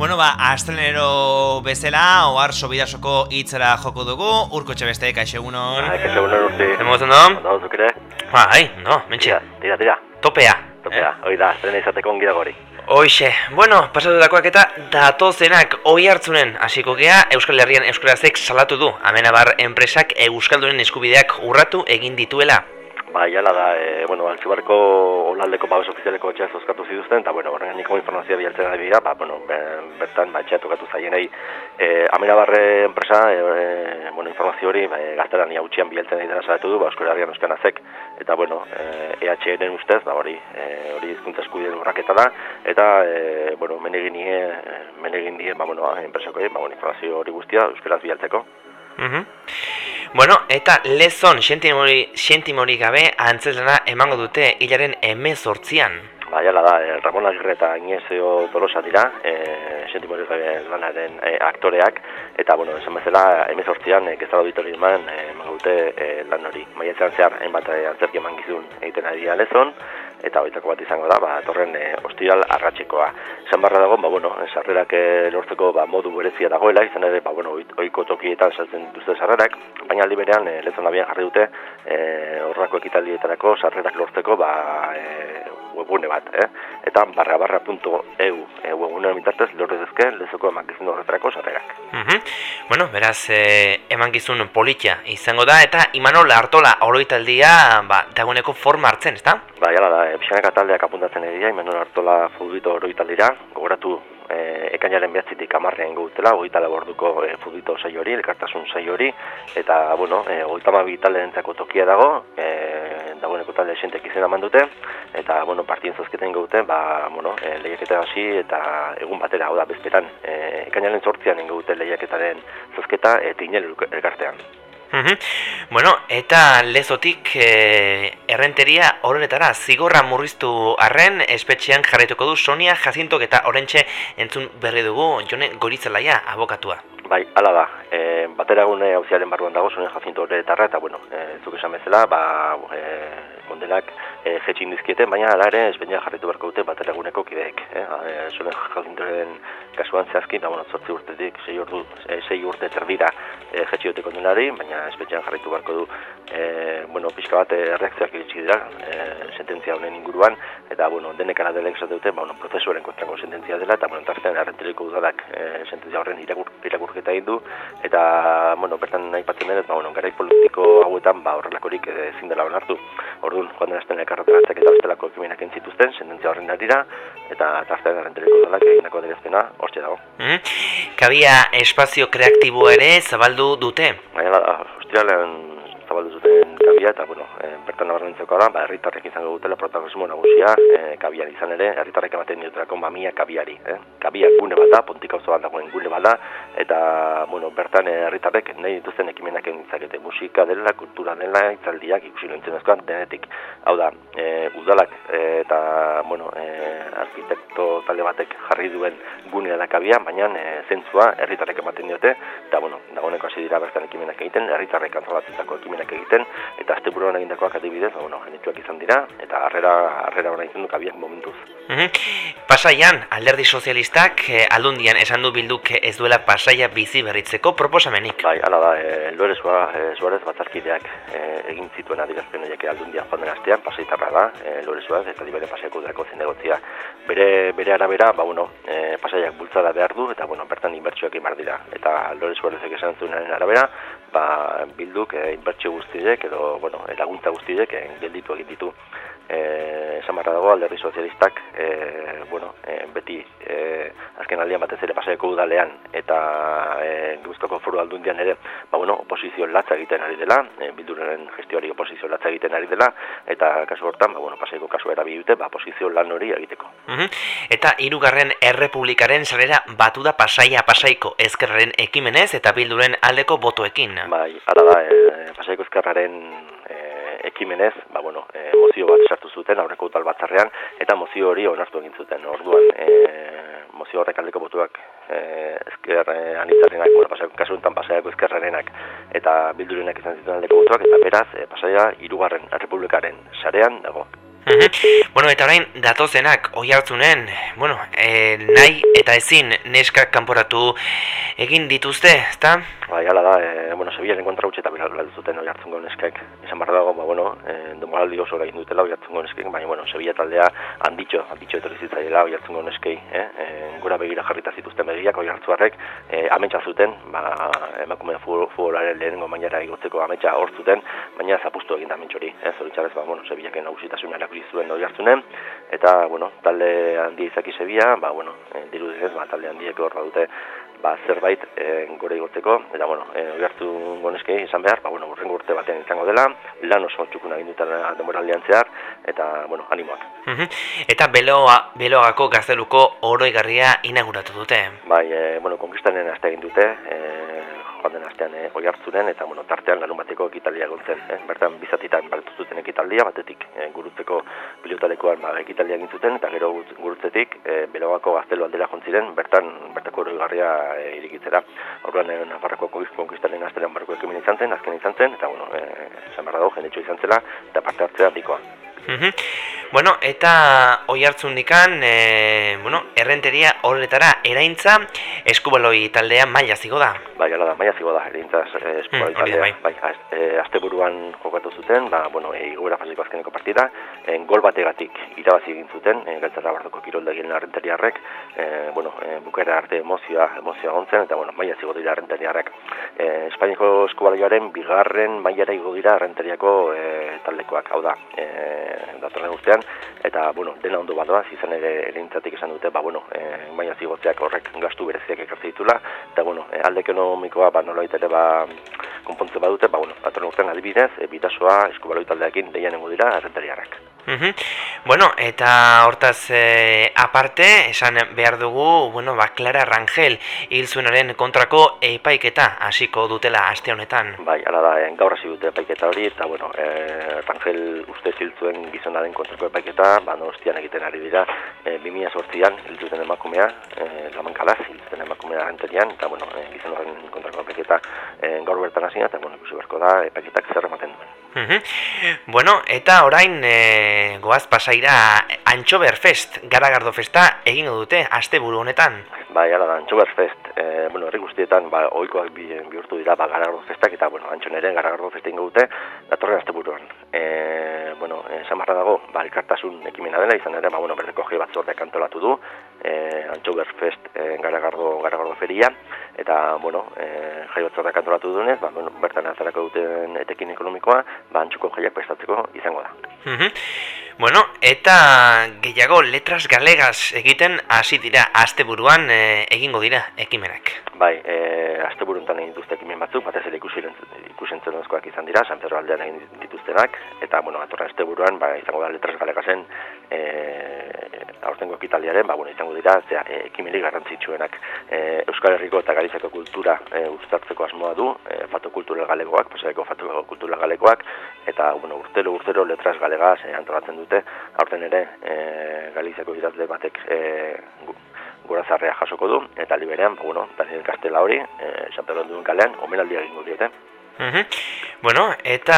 Bueno, ba, astrenero bezala, ohar sobidasoko hitzera joko dugu, urko txabeste, kaixo egunon. Kaixo egunon urti. Zemo zen do? Ondo zuk ere? Ba, ai, no, mentxe, Tira, tira, tira. Topea. Topea, hoi da, estrena izateko ongira gori. Hoixe, bueno, pasatutakoak eta datozenak oi hartzunen hasiko gea Euskal Herrian Euskarazek salatu du. Amenabar enpresak Euskaldunen eskubideak urratu egin dituela. Ba, jala da, e, bueno, altzibarko olaldeko babes ofizialeko etxea zozkatu zituzten, eta, bueno, horren niko informazioa bialtzen da dira, ba, bueno, ber- bertan, ba, etxea tokatu zaienei, e, Aminabarre enpresa, e, e, bueno, informazio hori, ba, e, gaztelania utxian bialtzen dira salatu du, ba, Euskal Herrian Euskanazek, eta, bueno, e, EHN ustez, ba, hori, e, hori hizkuntza eskubideen urraketa da, eta, e, bueno, menegin die, menegin die, ba, bueno, enpresako, ba, bueno, informazio hori guztia Euskaraz bialtzeko. Mhm. Bueno, eta lezon sentimori, sentimori gabe antzeslana emango dute hilaren emezortzian. Ba, jala da, eh, Ramon Agirre eta Inezio Tolosa dira, e, sentimori gabe lanaren e, aktoreak, eta, bueno, esan bezala, emezortzian, e, gezalo ditori eman, e, emango dute e, lan hori. Maiatzean zehar, hainbat e, antzerki eman gizun egiten ari dira lezon, eta hoitako bat izango da, ba, torren e, ostiral arratxekoa. Esan barra dago, ba, bueno, sarrerak lortzeko ba, modu berezia dagoela, izan ere, ba, bueno, ohiko tokietan saltzen dituzte sarrerak, baina aldi berean, e, lezon abian jarri dute, e, horrako ekitaldietarako sarrerak lortzeko, ba, e, webgune bat, eh? Eta barra barra punto eu e, webgunean bitartez lor dezke lezoko emankizun horretarako sarrerak. Mhm. Bueno, beraz, eh, emangizun politia izango da, eta Imanol Artola oroitaldia, ba, dagoeneko forma hartzen, ezta? Ba, jala da, e, pixanaka taldeak apuntatzen egia, Imanol Artola futbito oroitaldira, gogoratu e, ekainaren behatzitik amarrean gutela, hogeita laborduko e, futbito saio hori, elkartasun saio hori, eta, bueno, e, hogeita mabi tokia dago, e, dagoeneko talde esentek izena eman dute, eta, bueno, partien zozketen gaute, ba, bueno, e, lehiaketa hasi eta egun batera, hau da, bezperan, e, ekainaren sortzian ingo dute lehiaketaren zozketa, eta inel elkartean. Mhm. Bueno, eta lezotik eh, errenteria horretara zigorra murriztu arren espetxean jarraituko du Sonia Jacintok eta orentxe entzun berri dugu Jone Goritzalaia abokatua. Bai, hala da. E, bateragune hauziaren barruan dago zuen jazinto horretarra, eta, bueno, e, zuk esan bezala, ba, e, kondenak e, jetxin dizkiete, baina hala ere, esbenia jarritu beharko dute bateraguneko kideek. E, e, zuen jazintoren kasuan zehazki, ba, bueno, zortzi urtetik, sei, ordu, e, sei urte terdira e, jetxiote kondenari, baina espetxean jarritu beharko du, e, bueno, pixka bat e, reakzioak iritsi dira, e, sententzia honen inguruan, eta, bueno, denek ala delek esate dute, ba, bueno, prozesuaren kontrako sententzia dela, eta, bueno, tartean errenteriko udalak e, sententzia horren irakur, irakurketa egin du, eta, bueno, bertan aipatzen denez, ba, bueno, garai politiko hauetan, ba, horrelakorik eh, ezin dela onartu. Orduan, joan den azten elkarrotaratzak eta bestelako ekimenak entzituzten, sententzia horren arira, eta tartean errenteriko udalak egindako adierazpena hortxe dago. Mhm. Kabia espazio kreatibo ere zabaldu dute. Baina, da, ostiralean zabaldu zuten kabia, eta, bueno, e, bertan nabarmentzeko da, ba, herritarrek izango dutela protagonismo nagusia, e, kabian izan ere, herritarrek ematen diotelako mamia kabiari. Eh? Kabia gune bat da, pontik auzo bat gune bat da, eta, bueno, bertan eh, herritarrek nahi dituzten ekimenak egin ditzakete musika dela, kultura dela, itzaldiak, ikusi lointzen ezkoan, denetik. Hau da, e, udalak e, eta, bueno, e, arkitekto talde batek jarri duen gunea da kabia, baina e, zentzua herritarrek ematen diote, eta, bueno, dagoeneko hasi dira bertan ekimenak egiten, herritarrek antolatutako ekimenak egiten, eta asteburuan egindakoak adibidez, ba, bueno, genituak izan dira, eta harrera, harrera hona izan du kabiak momentuz. Mhm. Pasaian, alderdi sozialistak eh, aldundian esan du bilduk ez duela pasaia bizi berritzeko proposamenik. Bai, hala da, e, Lore Sua, e, Suarez batzarkideak e, egin zituen adirazpen horiek aldundia joan den astean, pasaitarra da, e, Lore Suarez, eta dibere pasaiako udako zinegotzia. Bere, bere arabera, ba, bueno, e, pasaiak bultzada behar du, eta, bueno, bertan inbertsioak imar dira. Eta Lore Suarezek esan zuenaren arabera, ba, bilduk e, inbertsio guztiek, edo, bueno, e, laguntza guztiek gelditu egin ditu. Eh, esan barra dago alderdi sozialistak eh, bueno, eh, beti eh, azken aldian batez ere pasaiako udalean eta eh, Gipuzkoako foru aldundian ere ba, bueno, oposizio latza egiten ari dela eh, bilduraren gestioari oposizio latza egiten ari dela eta kasu hortan ba, bueno, pasaiako kasu erabili dute ba, oposizio lan hori egiteko Mhm. Eta hirugarren errepublikaren sarera batu da pasaia pasaiko ezkerraren ekimenez eta bilduren aldeko botoekin. Bai, ara da, e, pasaiko ezkerraren e, ekimenez, ba, bueno, e, mozio bat sartu zuten aurreko utal batzarrean, eta mozio hori onartu egin zuten. Orduan, e, mozio horrek aldeko botuak e, ezker e, anitzarenak, bueno, pasaiako, kasu enten pasaiako ezkerrarenak, eta bildurenak izan zituen aldeko botuak, eta beraz, e, pasaia, irugarren republikaren sarean dago. Bueno, eta orain datozenak oi hartzunen, bueno, e, nahi eta ezin neskak kanporatu egin dituzte, ezta? Bai, hala da, e, bueno, Sevillaren kontra utxe eta bilal zuten oi hartzungo neskak. Esan barra dago, ba, bueno, e, demoraldi oso egin dutela oi hartzungo neskak, baina, bueno, Sevilla taldea handitxo, handitxo etorri zitzaiela oi hartzungo neskei, eh? E, gora begira jarrita zituzten begiak oi hartzuarrek, e, ametsa zuten, ba, emakume futbolaren lehenengo mainara igotzeko ametsa hor zuten, baina zapustu egin da ametxori, eh? Zoritxarez, ba, bueno, Sevillak nagusitasun erakutsi zuen oi hartzunen, eta, bueno, talde handi izaki Sevilla, ba, bueno, e, dirudinez, ba, talde handiek hor dute ba, zerbait e, gore igotzeko, eta, bueno, e, oi hartu goneskei izan behar, ba, bueno, urrengo urte batean izango dela, lan oso txukuna gindutan demoraldean zehar, eta, bueno, animoak. Eta beloa, beloagako gazteluko oroigarria inauguratu dute. Bai, e, bueno, konkistaren azte egin dute, e, joan den astean e, oi hartzunen, eta, bueno, tartean larun bateko ekitaldia gontzen. E, bertan bizatitan baltu zuten ekitaldia, batetik e, gurutzeko pilotalekoan ba, ekitaldia egin zuten, eta gero gurutzetik e, beloagako gaztelu aldera jontziren, bertan bertako oroigarria e, irikitzera. Horren, e, Nafarroko konkistaren aztelan barko ekimen izan zen, azken izan zen, eta, bueno, e, jenetxo izan zela, eta parte hartzea dikoa. Bueno, eta oi hartzun dikan, e, bueno, errenteria horretara eraintza eskubaloi taldea maila zigo da. Bai, ala da, maila zigo da, eraintza eskubaloi Mm, hori da, taldea. bai. bai, e, azte buruan jokatu zuten, ba, bueno, e, igoera fasiko azkeneko partida, e, gol bategatik irabazi egin zuten, e, galtzarra bartoko kiroldegien arrentariarrek, e, bueno, e, bukaera arte emozioa, emozioa gontzen, eta, bueno, maila zigo dira arrentariarrek. E, Espainiako eskubalioaren bigarren mailara igo dira arrentariako e, taldekoak, hau da, e, datorren urtean, eta, bueno, dena ondo badoaz, izan ere erintzatik esan dute, ba, bueno, e, maila zigotzeak horrek gastu bereziak ekartze ditula, eta, bueno, e, alde ekonomikoa, ba, nolait ere, ba, konpontzen badute, ba, bueno, datorren urtean adibidez, e, bitasoa eskubaloi taldeakin lehianengo dira errentariarrak. Mhm. Bueno, eta hortaz e, aparte, esan behar dugu, bueno, ba, Clara Rangel hil zuenaren kontrako epaiketa hasiko dutela aste honetan. Bai, ala da, eh, gaur hasi dute epaiketa hori, eta, bueno, eh, Rangel uste ziltzuen gizonaren kontrako epaiketa, ba, donostian egiten ari dira, eh, 2008an hiltzuten emakumea, eh, lamankalaz, hiltzuten emakumea renterian, eta, bueno, eh, gizon horren kontrako epaiketa eh, gaur bertan hasi eta, bueno, ikusi beharko da, epaiketak zer ematen duen. Bueno, eta orain e, goaz pasaira Antxober Fest, Garagardo Festa egingo dute asteburu honetan. Bai, ala da, Antxober Fest, e, bueno, herri guztietan, ba, oikoak bi, bihurtu dira, ba, garagardo festak, eta, bueno, antxon ere, garagardo festa ingo dute, datorren asteburuan. E, bueno, esan barra dago, ba, elkartasun ekimena dela, izan ere, ba, bueno, berdeko ge batzordeak antolatu du, e, Antxober Fest e, garagardo, garagardo feria, eta, bueno, e, jai batzordeak antolatu dunez, ba, bueno, bertan azarako duten etekin ekonomikoa, ba, antxuko jaiak prestatzeko izango da. Mhm. Bueno, eta gehiago letras galegas egiten hasi dira asteburuan e, egingo dira ekimenak. Bai, e, azte buruntan egin dituzte ekimen batzuk, batez ere ikusentzunozkoak izan dira, San Pedro aldean egin dituztenak, eta, bueno, atorren azte buruan, ba, izango da letras aurtengo ekitaldiaren, ba, bueno, izango dira, zera, e, ekimenik garrantzitsuenak. E, Euskal Herriko eta Galizako kultura e, uztartzeko asmoa du, e, fato kultura galegoak, pasaiko fato kultura galegoak, eta, bueno, urtero, urtero letras galegaz e, antolatzen dute, aurten ere, e, Galizako idazle batek e, gu- gorazarrea jasoko du, eta liberean, ba, bueno, Daniel Castela hori, e, San Pedro duen kalean, omenaldia egingo diote. Mhm. Bueno, eta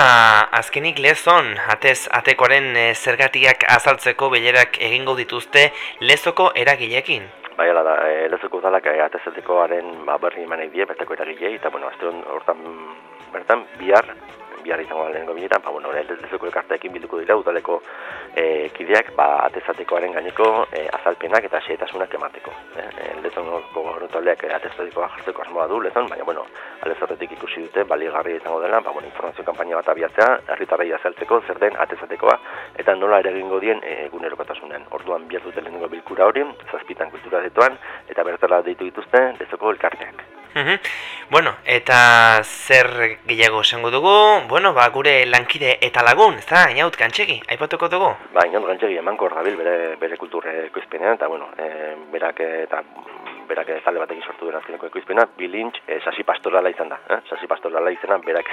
azkenik lezon, atez atekoaren e, zergatiak azaltzeko bilerak egingo dituzte lezoko eragileekin. Bai, ala da, e, lezuko udalak e, atezatekoaren ba, berri eman nahi die, bertako eragilei, eta, bueno, azte hortan bertan, bihar, bihar izango da lehenengo biletan, ba, bueno, lezuko elkarteekin bilduko dira, udaleko e, kideak, ba, atezatekoaren gaineko e, azalpenak eta xehetasunak emateko. E, e, lezonko gorotaldeak e, atezatekoa jartzeko asmoa du, lezon, baina, bueno, alez horretik ikusi dute, baligarria izango dela, ba, bueno, informazio kanpaina bat abiatzea, herritarrei azaltzeko, zer den atezatekoa, eta nola ere egingo dien e, egunerokotasunen. Orduan bihar dute lehenengo bilkura hori, zazpitan kultura detoan, eta bertara deitu dituzte, lezoko elkarteak. Mhm. Bueno, eta zer gehiago esango dugu, bueno, ba, gure lankide eta lagun, ez da, inaut kantxegi, aipatuko dugu. Ba, inon gantzegi emankor gabil bere, bere kulturre ekoizpenean, eta, bueno, e, berak eta berak zale batekin sortu duen azkeneko ekoizpena, bilintx e, sasi pastorala izan da. Eh? Sasi pastorala izan berak,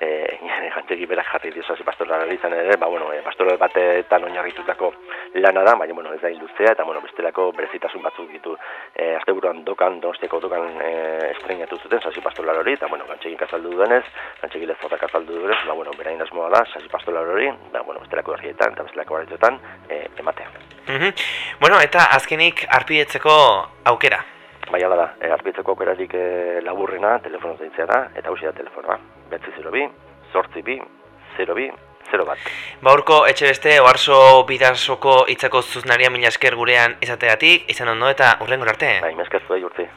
e, jantzegi berak jarri dio sasi pastorala izan ere, ba, bueno, e, pastoral batetan oinarritutako lana da, baina, bueno, ez da induztea, eta, bueno, bestelako berezitasun batzuk ditu e, azte buruan dokan, donosteko dokan e, estrenatu zuten, sasi pastoral hori, eta, bueno, jantzegi kazaldu duenez, jantzegi lezorrak kazaldu duenez, ba, bueno, berain asmoa da, sasi pastoral hori, da, bueno, bestelako herrietan, eta bestelako barrietan, e, ematea. Mm Bueno, eta azkenik arpidetzeko aukera. Bai, ala da, e, arpidetzeko aukerarik e, laburrena, telefono zeintzea da, eta hausia da telefonoa. Betzi 0 bi, sortzi bi, 0 bi, 0 bat. Baurko etxe beste, oarzo bidasoko itzako zuznaria mila esker gurean izateatik, izan ondo eta urrengo arte. Bai, meskaztu da jurtzi.